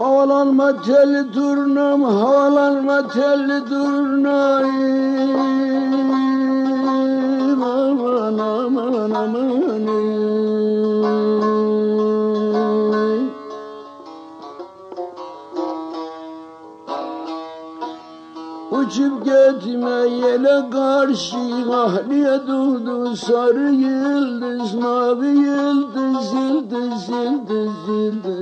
Havalanma telli turnam, havalanma telli turnayım. Aman aman aman. Uçup gitme yele karşı ahliye durdu sarı yıldız mavi yıldız yıldız yıldız yıldız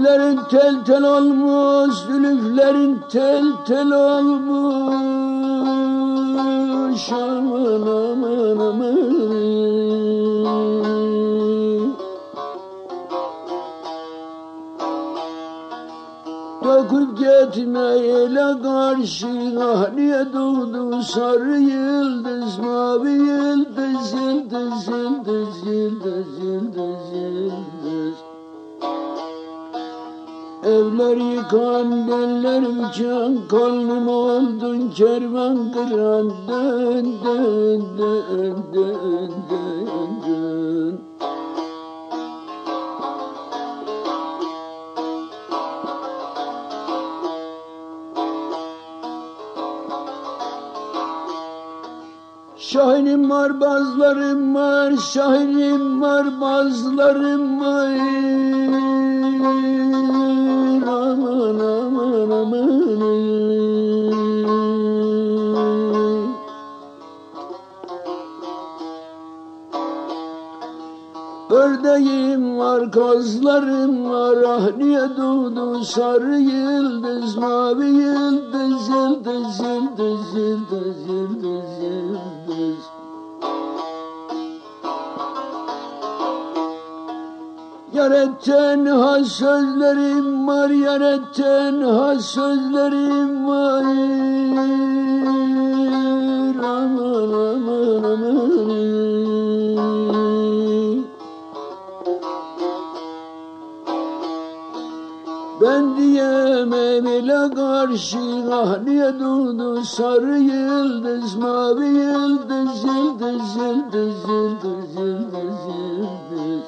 Zülüflerin tel tel olmuş, zülüflerin tel tel olmuş. Aman aman aman Döküp gitme ele karşı ahliye doğdu sarı yıldız mavi yıldız yıldız yıldız yıldız yıldız yıldız Evler yıkan deller uçan Kalbim oldun kervan kıran Dön dön dön dön dön dön Şahinim var, bazlarım var, şahinim var, bazlarım var. Ördeğim var, kozlarım var, ah niye doğdu sarı yıldız, mavi yıldız, yıldız, yıldız, yıldız, yıldız, yıldız. Yaretten ha sözlerim var, yaretten ha sözlerim var. Ben diyemem ile karşı ah niye doğdu sarı yıldız mavi yıldız yıldız yıldız yıldız yıldız yıldız.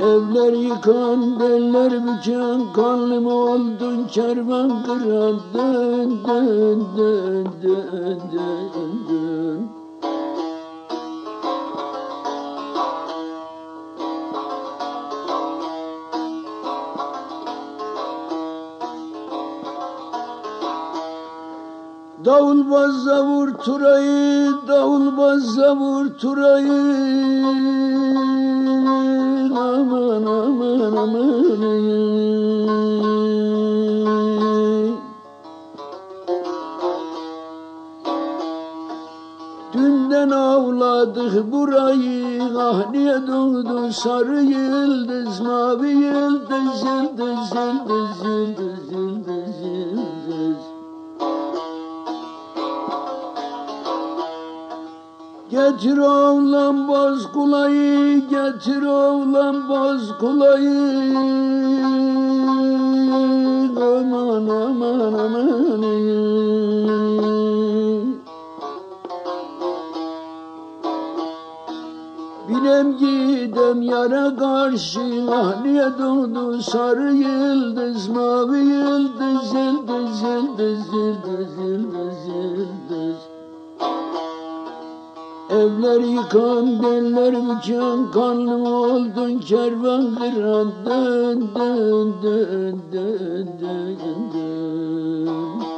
Evler yıkan deller büken kanlım oldun kervan kıran dön dön dön dön dön dön Davul bazza vur turayı, davul bazza vur turayı. Aman aman aman. Dünden avladık burayı, ah niye doğdu sarı yıldız, mavi yıldız, yıldız, yıldız, yıldız, yıldız, yıldız. Getir oğlan boz kulayı, getir oğlan boz kulayı. Aman aman aman. Binem gidem yara karşı, ah niye doğdu sarı yıldız, mavi yıldız, yıldız, yıldız, yıldız, yıldız, yıldız. Evler yıkan, beller büken, kanlı oldun kervan kıran. Dön, dön, dön, dön, dön, dön.